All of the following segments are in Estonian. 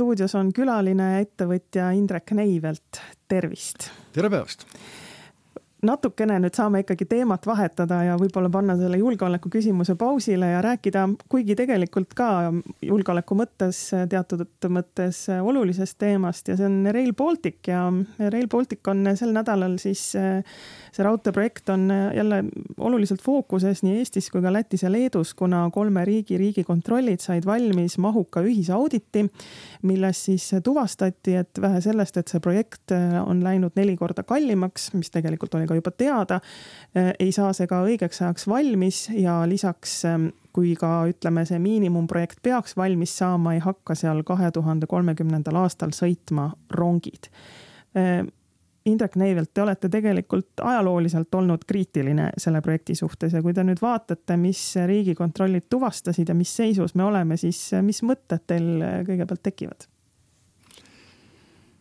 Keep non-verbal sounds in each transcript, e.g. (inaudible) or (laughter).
stuudios on külaline ettevõtja Indrek Neivelt, tervist. tere päevast natukene nüüd saame ikkagi teemat vahetada ja võib-olla panna selle julgeoleku küsimuse pausile ja rääkida, kuigi tegelikult ka julgeoleku mõttes teatud mõttes olulisest teemast ja see on Rail Baltic ja Rail Baltic on sel nädalal siis see raudteeprojekt on jälle oluliselt fookuses nii Eestis kui ka Lätis ja Leedus, kuna kolme riigi riigikontrollid said valmis mahuka ühisauditi, milles siis tuvastati, et vähe sellest, et see projekt on läinud neli korda kallimaks, mis tegelikult oli ka juba teada, ei saa see ka õigeks ajaks valmis ja lisaks kui ka ütleme, see miinimumprojekt peaks valmis saama, ei hakka seal kahe tuhande kolmekümnendal aastal sõitma rongid Indrek Neivelt, te olete tegelikult ajalooliselt olnud kriitiline selle projekti suhtes ja kui te nüüd vaatate, mis riigikontrollid tuvastasid ja mis seisus me oleme, siis mis mõtted teil kõigepealt tekivad?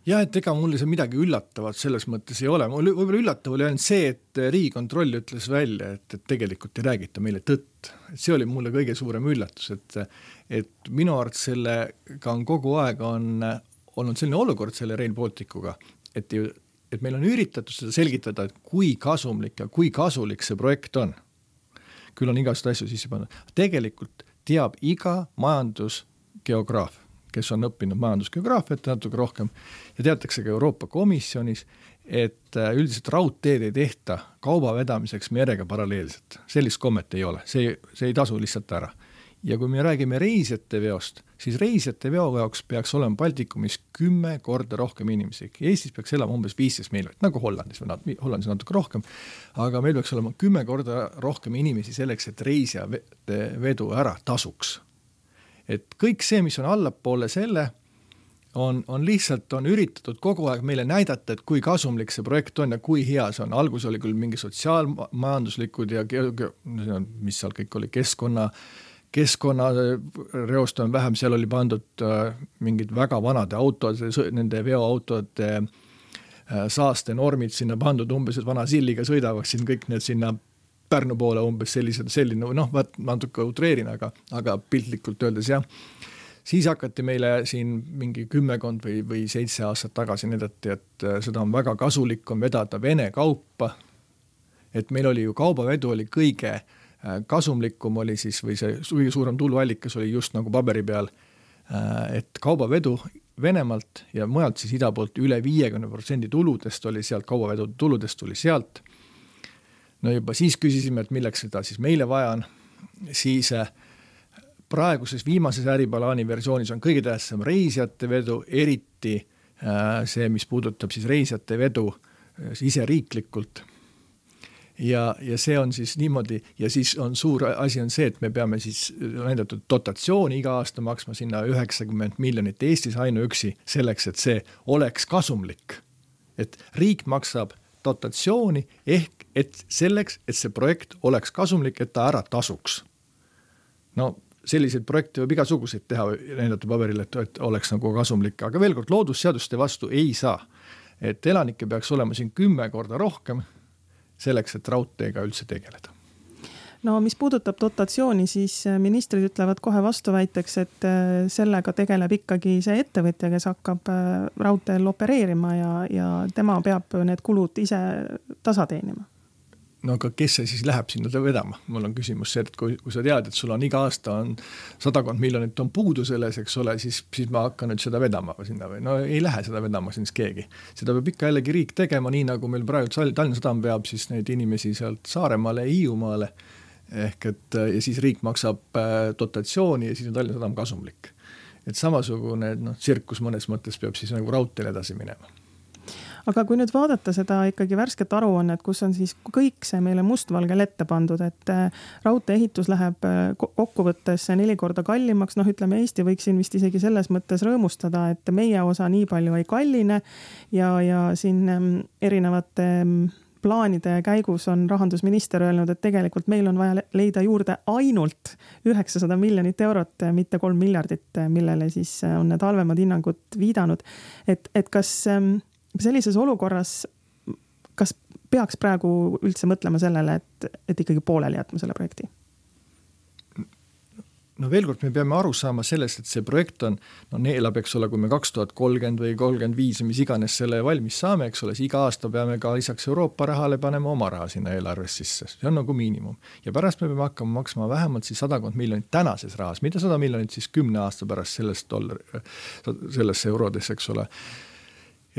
Jah, et ega mul seal midagi üllatavat selles mõttes ei ole, mul võib-olla üllatav oli ainult see, et Riigikontroll ütles välja, et, et tegelikult ei räägita meile tõtt. see oli mulle kõige suurem üllatus, et et minu arvates sellega on kogu aeg, on olnud selline olukord selle Rail Balticuga, et ju et meil on üritatud seda selgitada, et kui kasumlik ja kui kasulik see projekt on. küll on igasuguseid asju sisse pandud, tegelikult teab iga majandusgeograaf, kes on õppinud majandusgeograafiat natuke rohkem. Ja teatakse ka Euroopa Komisjonis, et äh, üldiselt raudteed ei tehta kauba vedamiseks merega paralleelselt, sellist kommet ei ole, see, see ei tasu lihtsalt ära. Ja kui me räägime reisijate veost, siis reisijate veo jaoks peaks olema Baltikumis kümme korda rohkem inimesi. Eestis peaks elama umbes viisteist miljonit, nagu Hollandis või nat-, Hollandis natuke rohkem, aga meil peaks olema kümme korda rohkem inimesi selleks, et reisijate vedu ära tasuks. Et kõik see, mis on allapoole selle, on, on lihtsalt, on üritatud kogu aeg meile näidata, et kui kasumlik see projekt on ja kui hea see on, alguses oli küll mingi sotsiaalmajanduslikud ja mis seal kõik oli, keskkonna äh, keskkonnareost on vähem, seal oli pandud äh, mingid väga vanade autode, nende veoautode äh, saastenormid sinna pandud umbes, et vana silliga sõidavad siin kõik need sinna Pärnu poole umbes sellised, selline noh, vaat natuke utreerin, aga, aga piltlikult öeldes jah. siis hakati meile siin mingi kümmekond või, või seitse aastat tagasi näidati, et äh, seda on väga kasulik on vedada Vene kaupa. et meil oli ju kaubavedu oli kõige äh, kasumlikum oli siis või see kõige suurem tuluallikas oli just nagu paberi peal, äh, et kaubavedu Venemaalt ja mujalt siis ida poolt üle viiekümne protsendi tuludest oli sealt, kaubavedu tuludest tuli sealt. No juba siis küsisime, et milleks seda siis meile vaja on, siis äh, praeguses viimases äriplaani versioonis on kõige tähtsam reisijate vedu, eriti see, mis puudutab siis reisijate vedu siseriiklikult ja, ja see on siis niimoodi ja siis on suur asi on see, et me peame siis näidatud dotatsiooni iga aasta maksma sinna üheksakümmend miljonit Eestis ainuüksi selleks, et see oleks kasumlik. et riik maksab dotatsiooni ehk et selleks, et see projekt oleks kasumlik, et ta ära tasuks. no selliseid projekte võib igasuguseid teha, näidata paberil, et, et oleks nagu kasumlik, aga veel kord, loodusseaduste vastu ei saa. et elanikke peaks olema siin kümme korda rohkem selleks, et raudteega üldse tegeleda no mis puudutab dotatsiooni, siis ministrid ütlevad kohe vastuväiteks, et äh, sellega tegeleb ikkagi see ettevõtja, kes hakkab äh, raudteel opereerima ja, ja tema peab need kulud ise tasa teenima no aga kes see siis läheb sinna vedama, mul on küsimus see, et kui, kui sa tead, et sul on iga aasta on sadakond miljonit on puudu selles, eks ole, siis, siis ma hakkan nüüd seda vedama sinna või no ei lähe seda vedama siis keegi. seda peab ikka jällegi riik tegema, nii nagu meil praegu Tallinna Sadam veab siis neid inimesi sealt Saaremaale Hiiumaale. ehk et ja siis riik maksab äh, dotatsiooni ja siis on Tallinna Sadam kasumlik. et samasugune noh, tsirkus mõnes mõttes peab siis nagu raudteel edasi minema aga kui nüüd vaadata seda ikkagi värsket aruannet, kus on siis kõik see meile mustvalgel ette pandud, et äh, raudtee ehitus läheb äh, kokkuvõttes neli korda kallimaks, noh, ütleme Eesti võiks siin vist isegi selles mõttes rõõmustada, et meie osa nii palju ei kalline ja, ja siin ähm, erinevate ähm, plaanide käigus on rahandusminister öelnud, et tegelikult meil on vaja leida juurde ainult üheksasada miljonit eurot, mitte kolm miljardit, millele siis on need halvemad hinnangud viidanud. et, et kas ähm, sellises olukorras, kas peaks praegu üldse mõtlema sellele, et, et ikkagi pooleli jätma selle projekti? no veel kord, me peame aru saama sellest, et see projekt on, no neelab, eks ole, kui me kaks tuhat kolmkümmend või kolmkümmend viis või mis iganes selle valmis saame, eks ole, siis iga aasta peame ka lisaks Euroopa rahale panema oma raha sinna eelarvesse sisse, see on nagu miinimum. ja pärast me peame hakkama maksma vähemalt siis sadakond miljonit tänases rahas, mitte sada miljonit siis kümne aasta pärast sellest dollar, sellesse eurodesse, eks ole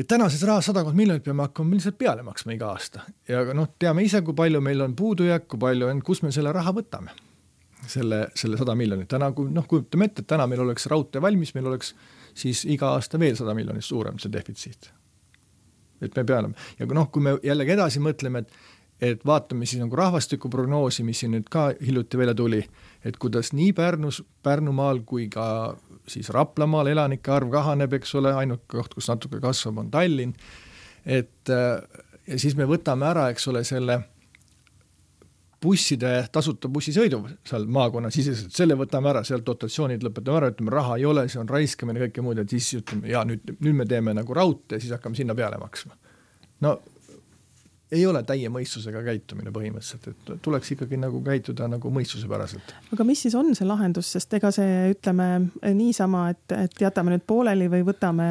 ja tänases rahas sadakond miljonit peame hakkama lihtsalt peale maksma iga aasta. Ja noh, teame ise, kui palju meil on puudujääk, kui palju on, kust me selle raha võtame. Selle, selle sada miljonit, täna kui noh, kujutame ette, et täna meil oleks raudtee valmis, meil oleks siis iga aasta veel sada miljonit suurem see defitsiit. et me peame ja noh, kui me jällegi edasi mõtleme, et et vaatame siis nagu rahvastikuprognoosi, mis siin nüüd ka hiljuti välja tuli, et kuidas nii Pärnus, Pärnumaal kui ka siis Raplamaal elanike arv kahaneb, eks ole, ainuke koht, kus natuke kasvab, on Tallinn, et ja siis me võtame ära, eks ole, selle busside, tasuta bussisõidu seal maakonnasiseselt, selle võtame ära, sealt dotatsioonid lõpetame ära, ütleme raha ei ole, see on raiskamine, kõike muud, et siis ütleme ja nüüd, nüüd me teeme nagu raudtee, siis hakkame sinna peale maksma. no ei ole täie mõistusega käitumine põhimõtteliselt, et tuleks ikkagi nagu käituda nagu mõistuspäraselt. aga mis siis on see lahendus, sest ega see, ütleme niisama, et, et jätame nüüd pooleli või võtame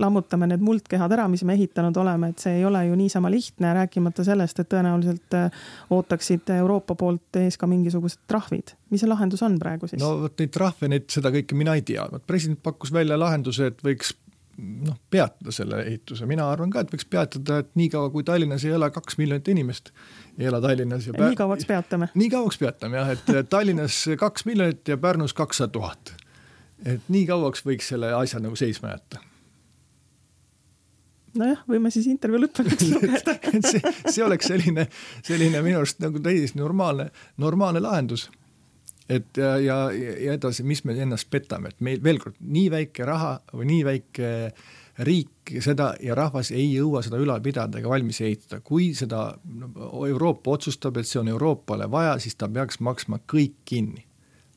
lammutame need muldkehad ära, mis me ehitanud oleme, et see ei ole ju niisama lihtne, rääkimata sellest, et tõenäoliselt äh, ootaksid Euroopa poolt ees ka mingisugused trahvid. mis see lahendus on praegu siis? no vot neid trahve, neid, seda kõike mina ei tea, vot president pakkus välja lahenduse, et võiks noh, peatada selle ehituse, mina arvan ka, et võiks peatada, et niikaua kui Tallinnas ei ela kaks miljonit inimest, ei ela Tallinnas ja, ja nii kauaks peatame? nii kauaks peatame jah, et Tallinnas kaks miljonit ja Pärnus kakssada tuhat. et nii kauaks võiks selle asja nagu seisma jätta nojah, võime siis intervjuu lõppenuks lugeda (laughs) see, see oleks selline, selline minu arust nagu täiesti normaalne, normaalne lahendus. Et ja, ja, ja edasi, mis me ennast petame, et meil veel kord nii väike raha või nii väike riik seda ja rahvas ei jõua seda ülal pidada ega valmis ehitada. kui seda Euroopa otsustab, et see on Euroopale vaja, siis ta peaks maksma kõik kinni.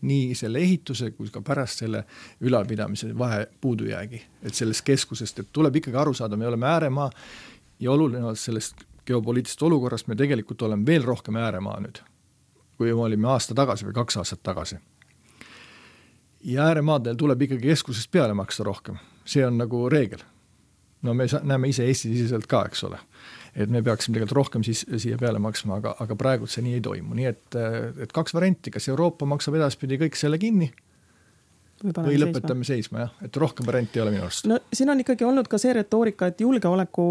Nii selle ehituse kui ka pärast selle ülalpidamise vahe puudujäägi, et sellest keskusest, et tuleb ikkagi aru saada, me oleme ääremaa ja oluline sellest geopoliitilisest olukorrast me tegelikult oleme veel rohkem ääremaa nüüd, kui me olime aasta tagasi või kaks aastat tagasi. ja ääremaadel tuleb ikkagi keskusest peale maksta rohkem, see on nagu reegel. no me näeme ise Eesti-siseselt ka, eks ole et me peaksime tegelikult rohkem siis siia peale maksma, aga, aga praegu see nii ei toimu, nii et, et kaks varianti, kas Euroopa maksab edaspidi kõik selle kinni või, või lõpetame seisma, seisma jah, et rohkem varianti ei ole minu arust. no siin on ikkagi olnud ka see retoorika, et julgeoleku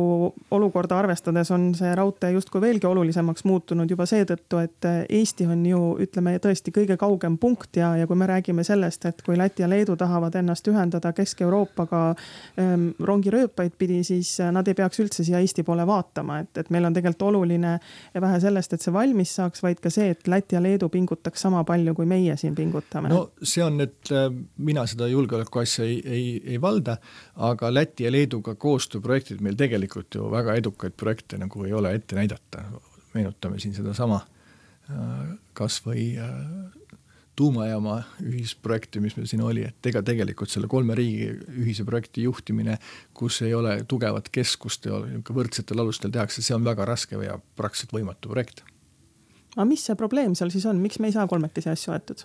olukorda arvestades on see raudtee justkui veelgi olulisemaks muutunud juba seetõttu, et Eesti on ju ütleme tõesti kõige kaugem punkt ja, ja kui me räägime sellest, et kui Läti ja Leedu tahavad ennast ühendada Kesk-Euroopaga ähm, rongirööpaid pidi, siis nad ei peaks üldse siia Eesti poole vaatama, et, et meil on tegelikult oluline vähe sellest, et see valmis saaks, vaid ka see, et Läti ja Leedu pingutaks sama palju, kui meie siin pingutame. no see on nüüd mina seda julgeoleku asja ei, ei, ei valda, aga Läti ja Leeduga koostööprojektid meil tegelikult ju väga edukaid projekte nagu ei ole ette näidata. meenutame siin sedasama äh, kas või äh, tuumajaama ühisprojekti, mis meil siin oli, et ega tegelikult selle kolme riigi ühise projekti juhtimine, kus ei ole tugevat keskust ja niisugune võrdsetel alustel tehakse, see on väga raske ja praktiliselt võimatu projekt. aga mis see probleem seal siis on, miks me ei saa kolmekesi asju aetud?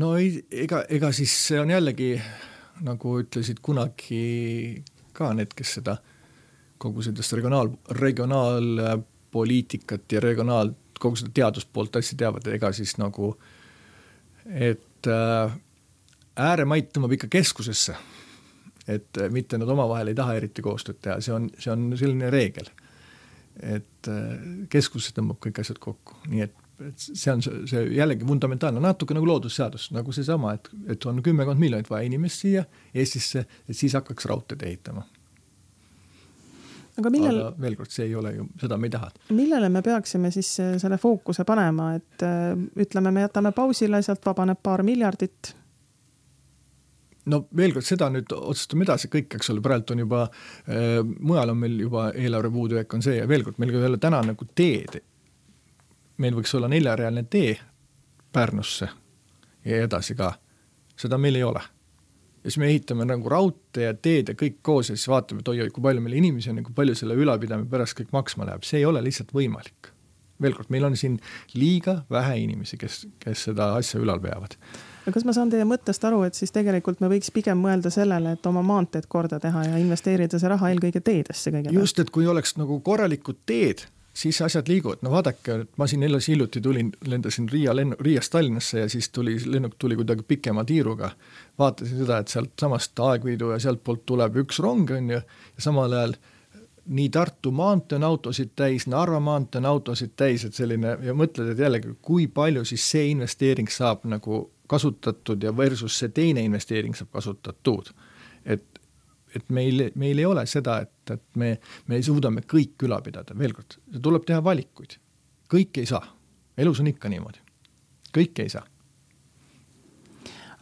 No ei, ega, ega siis see on jällegi nagu ütlesid kunagi ka need, kes seda kogu sellest regionaal, regionaalpoliitikat ja regionaal, kogu seda teaduspoolt asja teavad, ega siis nagu, et äh, ääremaid tõmbab ikka keskusesse. et mitte nad omavahel ei taha eriti koostööd teha, see on, see on selline reegel. et äh, keskusesse tõmbab kõik asjad kokku, nii et et see on see, see jällegi fundamentaalne, natuke nagu loodusseadus, nagu seesama, et, et on kümmekond miljonit vaja inimest siia Eestisse, et siis hakkaks raudteed ehitama. aga millal aga veel kord, see ei ole ju, seda me ei taha. millele me peaksime siis äh, selle fookuse panema, et äh, ütleme, me jätame pausile, sealt vabaneb paar miljardit no veel kord, seda nüüd otsustame edasi kõik, eks ole, praegu on juba äh,, mujal on meil juba eelarve puudujääk on see ja veel kord, meil ei ole täna nagu teed meil võiks olla neljarealine tee Pärnusse ja edasi ka, seda meil ei ole. ja siis me ehitame nagu raudtee ja teed ja kõik koos ja siis vaatame, et oi-oi, kui palju meil inimesi on ja kui palju selle ülalpidamine pärast kõik maksma läheb, see ei ole lihtsalt võimalik. veel kord, meil on siin liiga vähe inimesi, kes, kes seda asja ülal veavad no kas ma saan teie mõttest aru, et siis tegelikult me võiks pigem mõelda sellele, et oma maanteed korda teha ja investeerida see raha eelkõige teedesse kõigepealt? just, et kui oleks nagu korralikud teed, siis asjad liiguvad, no vaadake, ma siin alles hiljuti tulin, lendasin Riia lennu, Riiast Tallinnasse ja siis tuli, lennuk tuli kuidagi pikema tiiruga. vaatasin seda, et sealtsamast Aegviidu ja sealtpoolt tuleb üks rong, on ju, ja samal ajal nii Tartu maantee on autosid täis, Narva maantee on autosid täis, et selline ja mõtled, et jällegi, kui palju siis see investeering saab nagu kasutatud ja versus see teine investeering saab kasutatud. et, et meil, meil ei ole seda, et, et me, me suudame kõik üla pidada, veel kord, tuleb teha valikuid. kõike ei saa, elus on ikka niimoodi, kõike ei saa.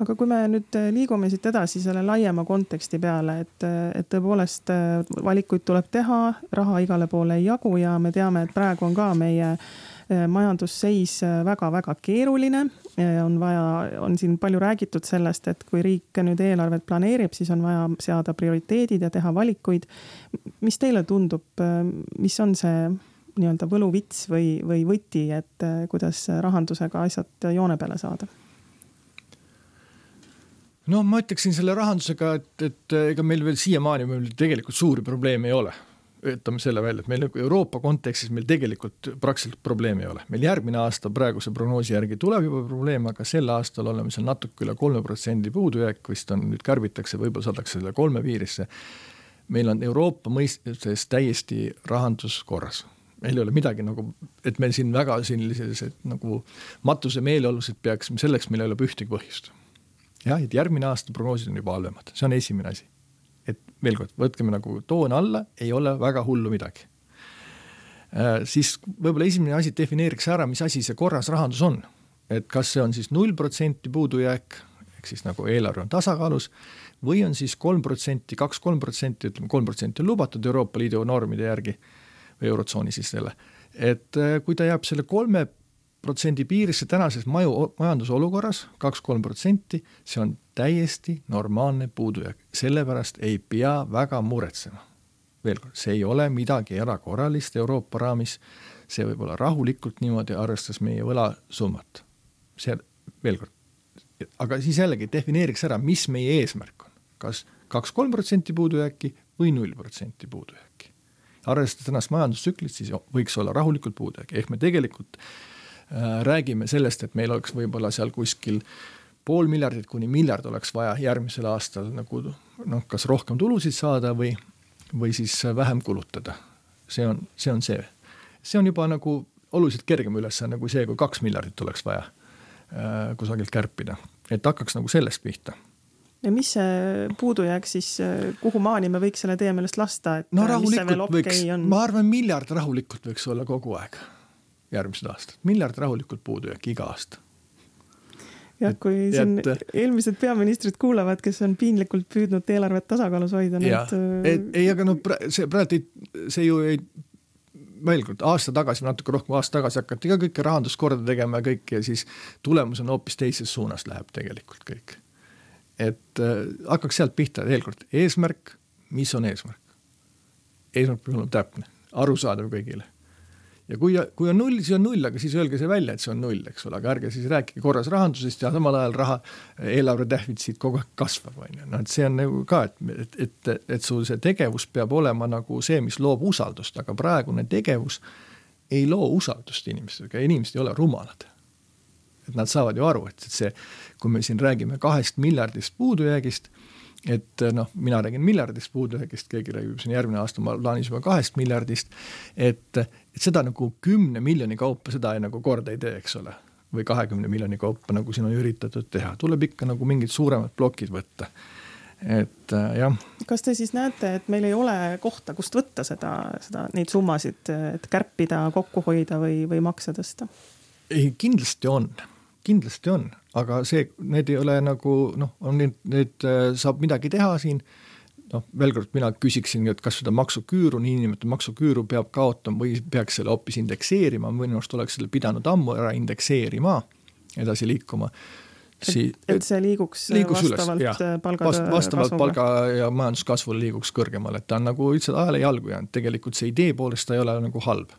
Aga kui me nüüd äh, liigume siit edasi selle laiema konteksti peale, et, äh, et tõepoolest äh, valikuid tuleb teha, raha igale poole ei jagu ja me teame, et praegu on ka meie majandusseis väga-väga keeruline. on vaja, on siin palju räägitud sellest, et kui riik nüüd eelarvet planeerib, siis on vaja seada prioriteedid ja teha valikuid. mis teile tundub, mis on see nii-öelda võluvits või, või võti, et kuidas rahandusega asjad joone peale saada? no ma ütleksin selle rahandusega, et, et ega meil veel siiamaani meil tegelikult suuri probleeme ei ole. Võtame selle välja, et meil nagu Euroopa kontekstis meil tegelikult praktiliselt probleemi ei ole. meil järgmine aasta praeguse prognoosi järgi tuleb juba probleem, aga sel aastal oleme seal natuke üle kolme protsendi puudujääk, vist on, nüüd kärbitakse, võib-olla saadakse selle kolme piirisse. meil on Euroopa mõistes täiesti rahandus korras meil ei ole midagi nagu, et meil siin väga sellised nagu matusemeeleolusid peaks, selleks meil ei ole ühtegi põhjust jah, et järgmine aasta prognoosid on juba halvemad, see on esimene asi. Veel kord, võtkem nagu toon alla, ei ole väga hullu midagi äh,. siis võib-olla esimene asi, defineeriks ära, mis asi see korras rahandus on. et kas see on siis null protsenti puudujääk, ehk siis nagu eelarve on tasakaalus, või on siis kolm protsenti, kaks-kolm protsenti, ütleme kolm protsenti on lubatud Euroopa Liidu normide järgi või Eurotsooni siis selle, et äh, kui ta jääb selle kolme protsendi piirisse tänases maju, majandusolukorras, kaks-kolm protsenti, see on täiesti normaalne puudujääk, sellepärast ei pea väga muretsema. veel kord, see ei ole midagi erakorralist Euroopa raamis, see võib olla rahulikult niimoodi, arvestades meie võlasummat. see, veel kord, aga siis jällegi defineeriks ära, mis meie eesmärk on, kas kaks-kolm protsenti puudujääki või null protsenti puudujääki. arvestades tänast majandustsüklit, siis võiks olla rahulikult puudujääk, ehk me tegelikult Äh, räägime sellest, et meil oleks võib-olla seal kuskil pool miljardit kuni miljard oleks vaja järgmisel aastal nagu noh, kas rohkem tulusid saada või, või siis vähem kulutada. see on, see on see. see on juba nagu oluliselt kergem ülesanne kui see, kui kaks miljardit oleks vaja äh, kusagilt kärpida, et hakkaks nagu sellest pihta. Ja mis see puudujääk siis, kuhu maani me võiks selle teie meelest lasta, et no rahulikult võiks, ma arvan, miljard rahulikult võiks olla kogu aeg järgmised aastad, miljard rahulikult puudujääk iga aasta. jah, kui siin et, eelmised peaministrid kuulavad, kes on piinlikult püüdnud eelarvet tasakaalus hoida. jah, et ei, aga no see praegu ei, see ju ei, veel kord aasta tagasi, natuke rohkem aasta tagasi hakati ka kõike rahandust korda tegema ja kõik ja siis tulemus on hoopis teises suunas läheb tegelikult kõik. et äh, hakkaks sealt pihta, veel kord, eesmärk, mis on eesmärk? eesmärk peab olema täpne, arusaadav kõigile ja kui, kui on null, siis on null, aga siis öelge see välja, et see on null, eks ole, aga ärge siis rääkige korras rahandusest ja samal ajal raha, eelarve defitsiit kogu aeg kasvab, on ju, noh et see on nagu ka, et, et, et, et sul see tegevus peab olema nagu see, mis loob usaldust, aga praegune tegevus ei loo usaldust inimestega, inimesed ei ole rumalad. et nad saavad ju aru, et, see, kui me siin räägime kahest miljardist puudujäägist et eh, noh, mina räägin miljardist puudujäägist, keegi räägib siin järgmine aasta ma plaanis juba kahest miljardist, et, et seda nagu kümne miljoni kaupa, seda ei, nagu korda ei tee, eks ole. või kahekümne miljoni kaupa, nagu siin on üritatud teha, tuleb ikka nagu mingid suuremad plokid võtta. et äh, jah. kas te siis näete, et meil ei ole kohta, kust võtta seda, seda, neid summasid, et kärpida, kokku hoida või, või makse tõsta? ei, kindlasti on kindlasti on, aga see, need ei ole nagu noh, on need, need äh, saab midagi teha siin, noh, veel kord mina küsiksin, et kas seda maksuküüru, niinimetatud maksuküüru peab kaotama või peaks selle hoopis indekseerima, minu arust oleks selle pidanud ammu ära indekseerima, edasi liikuma. Sii, et, see liiguks, liiguks vastavalt üles, palga Vast, vastavalt palga ja majanduskasvule liiguks kõrgemale, et ta on nagu lihtsalt ajale jalgu jäänud, tegelikult see idee poolest ta ei ole nagu halb.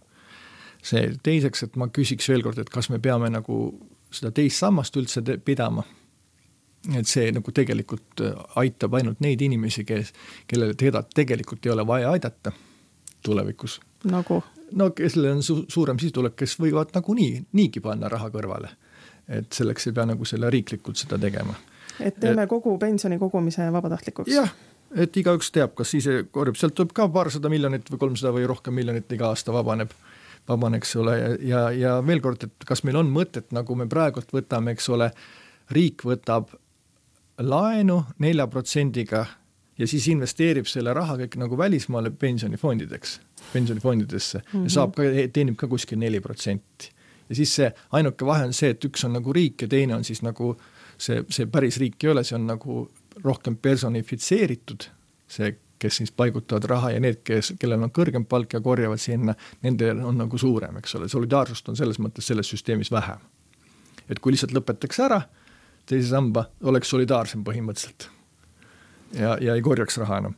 see teiseks, et ma küsiks veel kord, et kas me peame nagu seda teist sammast üldse pidama. et see nagu tegelikult aitab ainult neid inimesi, kes, kellele teda tegelikult ei ole vaja aidata tulevikus. nagu? no kellel on su suurem sissetulek, kes võivad nagunii, niigi panna raha kõrvale. et selleks ei pea nagu selle riiklikult seda tegema. et teeme et, kogu pensioni kogumise vabatahtlikuks? jah, et igaüks teab, kas ise korjab, sealt tuleb ka paarsada miljonit või kolmsada või rohkem miljonit iga aasta vabaneb, vabaneb, eks ole, ja, ja, ja veel kord, et kas meil on mõtet, nagu me praegult võtame, eks ole, riik võtab laenu nelja protsendiga ja siis investeerib selle raha kõik nagu välismaale pensionifondideks, pensionifondidesse mm -hmm. ja mhm. saab ka, teenib ka kuskil neli protsenti. ja siis see ainuke vahe on see, et üks on nagu riik ja teine on siis nagu see, see päris riik ei ole, see on nagu rohkem personifitseeritud, see, kes siis paigutavad raha ja need, kes, kellel on kõrgem palk ja korjavad sinna, nendel on nagu suurem, eks ole, solidaarsust on selles mõttes selles süsteemis vähem. et kui lihtsalt lõpetatakse ära teise samba, oleks solidaarsem põhimõtteliselt. ja, ja ei korjaks raha enam.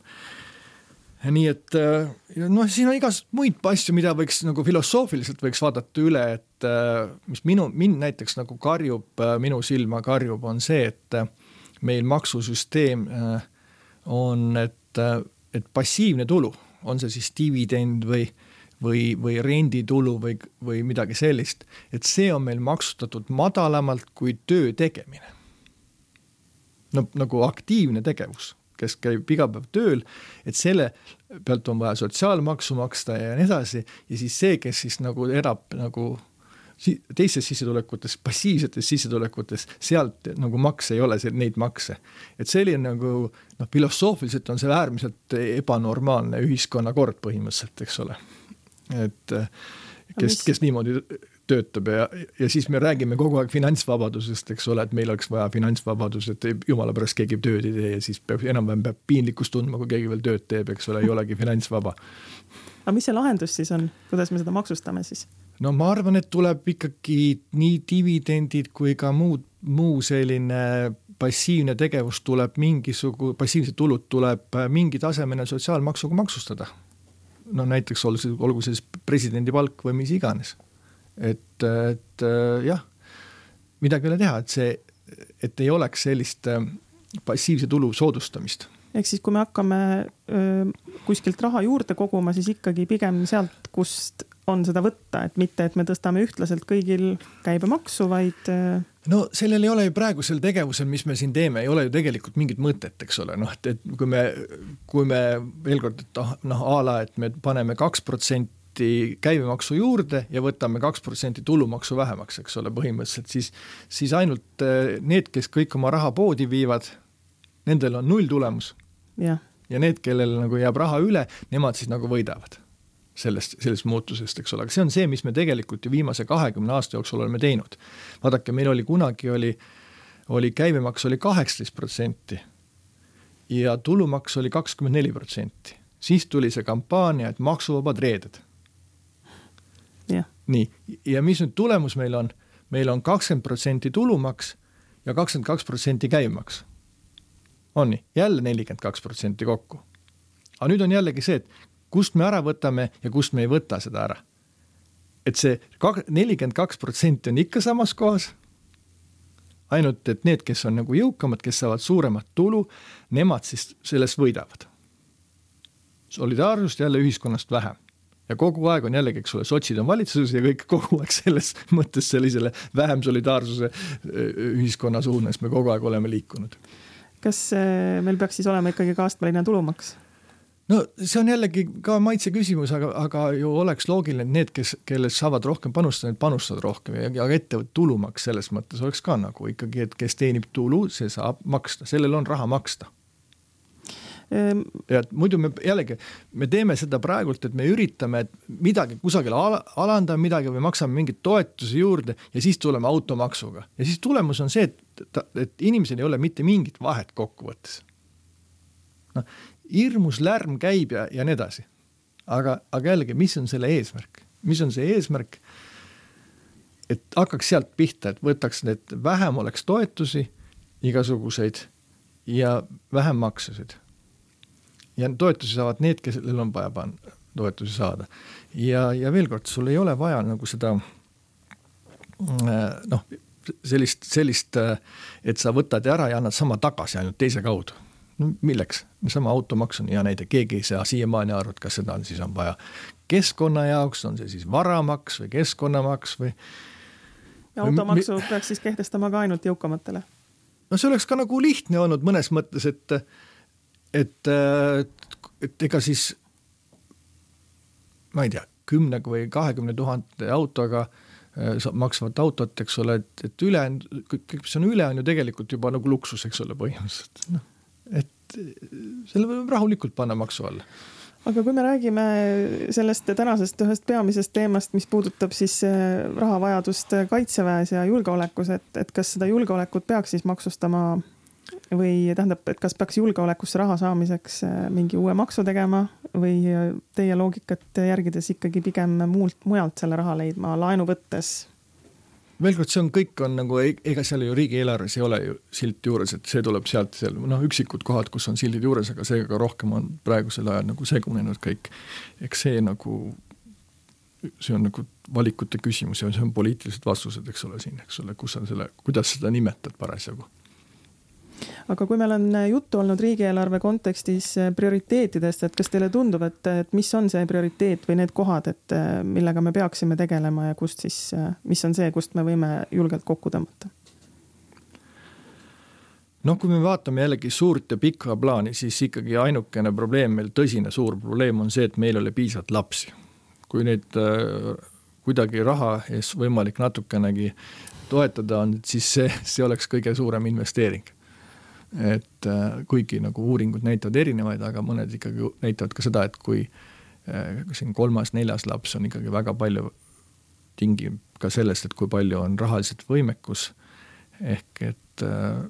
nii et äh, noh, siin on igasuguseid muid asju, mida võiks nagu filosoofiliselt võiks vaadata üle, et äh, mis minu, mind näiteks nagu karjub, äh, minu silma karjub, on see, et meil maksusüsteem on, et, et passiivne tulu, on see siis dividend või või, või renditulu või, või midagi sellist, et see on meil maksustatud madalamalt kui töö tegemine. No nagu aktiivne tegevus, kes käib iga päev tööl, et selle pealt on vaja sotsiaalmaksu maksta ja nii edasi ja siis see, kes siis nagu elab nagu si teistes sissetulekutes, passiivsetes sissetulekutes, sealt nagu makse ei ole, neid makse. et selline nagu noh, filosoofiliselt on see äärmiselt ebanormaalne ühiskonnakord põhimõtteliselt, eks ole. et kes, kes niimoodi töötab ja, ja siis me räägime kogu aeg finantsvabadusest, eks ole, et meil oleks vaja finantsvabadust, et jumala pärast keegi tööd ei tee ja siis peab enam-vähem peab piinlikkust tundma, kui keegi veel tööd teeb, eks ole, ei olegi finantsvaba. aga mis see lahendus siis on, kuidas me seda maksustame siis? No ma arvan, et tuleb ikkagi nii dividendid kui ka muud, muu selline passiivne tegevus tuleb mingisugune, passiivsed tulud tuleb mingi tasemena sotsiaalmaksuga maksustada. no näiteks olgu see, olgu see siis presidendi palk või mis iganes et, et jah, midagi ei ole teha, et see, et ei oleks sellist äh, passiivse tulu soodustamist ehk siis, kui me hakkame öö, kuskilt raha juurde koguma, siis ikkagi pigem sealt, kust on seda võtta, et mitte, et me tõstame ühtlaselt kõigil käibemaksu, vaid. no sellel ei ole ju praegusel tegevusel, mis me siin teeme, ei ole ju tegelikult mingit mõtet, eks ole, noh, et, et kui me, kui me veel kord, et noh, a la, et me paneme kaks protsenti protsenti käibemaksu juurde ja võtame kaks protsenti tulumaksu vähemaks, eks ole, põhimõtteliselt, siis, siis ainult need, kes kõik oma raha poodi viivad, nendel on null tulemus. Ja need, kellel nagu jääb raha üle, nemad siis nagu võidavad sellest, sellest muutusest, eks ole, aga see on see, mis me tegelikult ju viimase kahekümne aasta jooksul oleme teinud. vaadake, meil oli kunagi oli, oli käibemaks oli kaheksateist protsenti ja tulumaks oli kakskümmend neli protsenti. siis tuli see kampaania, et maksuvabad reeded nii, ja mis nüüd tulemus meil on? meil on kakskümmend protsenti tulumaks ja kakskümmend kaks protsenti käibemaks. On nii, jälle nelikümmend kaks protsenti kokku. aga nüüd on jällegi see, et kust me ära võtame ja kust me ei võta seda ära. et see nelikümmend kaks protsenti on ikka samas kohas, ainult et need, kes on nagu jõukamad, kes saavad suuremat tulu, nemad siis sellest võidavad. solidaarsust jälle ühiskonnast vähem ja kogu aeg on jällegi, eks ole, sotsid on valitsuses ja kõik (laughs) kogu aeg selles mõttes sellisele vähem solidaarsuse ühiskonna suunas me kogu aeg oleme liikunud. Kas meil peaks siis olema ikkagi ka astmeline tulumaks? no see on jällegi ka maitse küsimus, aga, aga ju oleks loogiline, et need, kes, kellest saavad rohkem panustada, need panustavad rohkem ja, ja ettevõtte tulumaks selles mõttes oleks ka nagu ikkagi, et kes teenib tulu, see saab maksta, sellel on raha maksta ja muidu me jällegi, me teeme seda praegult, et me üritame midagi kusagil ala, alandada midagi või maksame mingeid toetusi juurde ja siis tuleme automaksuga. ja siis tulemus on see, et, et inimesel ei ole mitte mingit vahet kokkuvõttes. noh, hirmus lärm käib ja, ja nii edasi. aga, aga jällegi, mis on selle eesmärk, mis on see eesmärk? et hakkaks sealt pihta, et võtaks need, vähem oleks toetusi igasuguseid ja vähem maksusid ja toetusi saavad need, kellel on vaja panna, toetusi saada. ja, ja veel kord, sul ei ole vaja nagu seda noh, sellist, sellist, et sa võtad ära ja annad sama tagasi ainult teise kaudu. no milleks, sama automaks on hea näide, keegi ei saa siiamaani aru, et kas seda on, siis on vaja keskkonna jaoks, on see siis varamaks või keskkonnamaks või. ja automaksu peaks siis kehtestama ka ainult jõukamatele? no see oleks ka nagu lihtne olnud mõnes mõttes, et, et, et ega siis ma ei tea, kümne või kahekümne tuhande autoga äh, maksvat autot, eks ole, et, et ülejäänud, kõik, mis on üle, on ju tegelikult juba nagu luksus, eks ole, põhimõtteliselt, noh. et selle võib rahulikult panna maksu alla aga kui me räägime sellest tänasest ühest peamisest teemast, mis puudutab siis äh, rahavajadust kaitseväes ja julgeolekus, et, et kas seda julgeolekut peaks siis maksustama või tähendab, et kas peaks julgeolekusse raha saamiseks äh, mingi uue maksu tegema või äh, teie loogikat järgides ikkagi pigem muult, mujalt selle raha leidma laenu võttes? veel kord, see on, kõik on nagu, ega seal ju riigieelarves ei ole ju silt juures, et see tuleb sealt seal, noh, üksikud kohad, kus on sildid juures, aga seega rohkem on praegusel ajal nagu segunenud kõik. eks see nagu, see on nagu valikute küsimus ja see on poliitilised vastused, eks ole, siin, eks ole, kus on selle, kuidas seda nimetad parasjagu aga kui meil on juttu olnud riigieelarve kontekstis eh, prioriteetidest, et kas teile tundub, et, et mis on see prioriteet või need kohad, et millega me peaksime tegelema ja kust siis, mis on see, kust me võime julgelt kokku tõmmata? noh, kui me vaatame jällegi suurt ja pikka plaani, siis ikkagi ainukene probleem meil, tõsine suur probleem on see, et meil ei ole piisavalt lapsi. kui neid äh, kuidagi raha ees võimalik natukenegi toetada on, siis see, see oleks kõige suurem investeering et äh, kuigi nagu uuringud näitavad erinevaid, aga mõned ikkagi näitavad ka seda, et kui äh, siin kolmas-neljas laps on ikkagi väga palju, tingib ka sellest, et kui palju on rahaliselt võimekus, ehk et äh,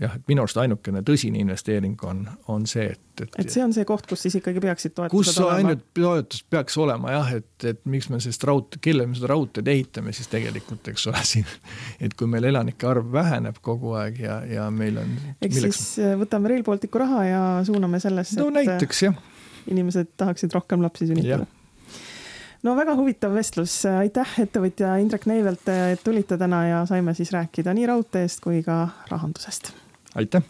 jah, et minu arust ainukene tõsine investeering on, on see, et, et. et see on see koht, kus siis ikkagi peaksid toetused kus olema? ainult toetus peaks olema jah, et, et miks me sellist raudtee, kellele me seda raudteed ehitame siis tegelikult, eks ole, (laughs) siin. et kui meil elanike arv väheneb kogu aeg ja, ja meil on. eks milleks... siis äh, võtame Rail Balticu raha ja suuname sellesse. no näiteks jah. inimesed tahaksid rohkem lapsi sünnitada no väga huvitav vestlus, aitäh, ettevõtja Indrek Neivelt, et tulite täna ja saime siis rääkida nii raudteest kui ka rahandusest aitäh